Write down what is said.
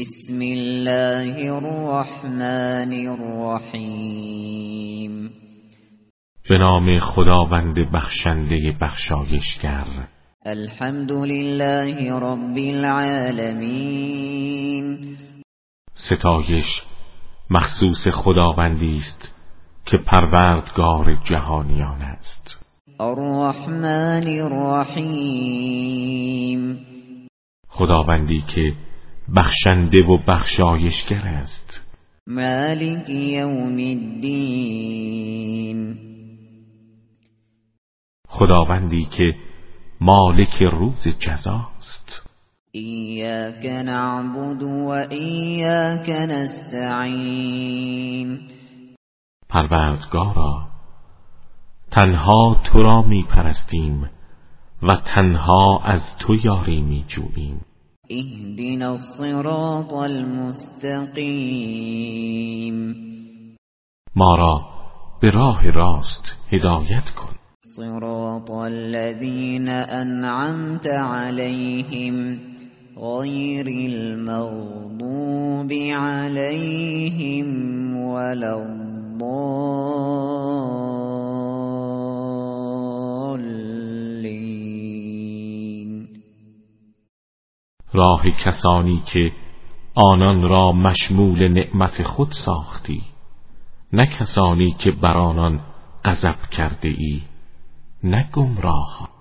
بسم الله الرحمن الرحیم. به نام خداوند بخشنده بخشایشگر. الحمد لله رب العالمین. ستایش مخصوص خداوندی است که پروردگار جهانیان است. الرحمن الرحیم. خداوندی که بخشنده و بخشایشگر است. مالک یوم الدین. خداوندی که مالک روز جزاست ایاک نعبد و ایاک نستعین. پروردگارا تنها تو را می پرستیم و تنها از تو یاری می جوییم اهدنا الصراط المستقیم ما را به راه راست هدایت کن. صراط الذين أنعمت عليهم غير المغضوب عليهم ولا الضالين. راه کسانی که آنان را مشمول نعمت خود ساختی نه کسانی که بر آنان غضب کرده ای نه گمراهان.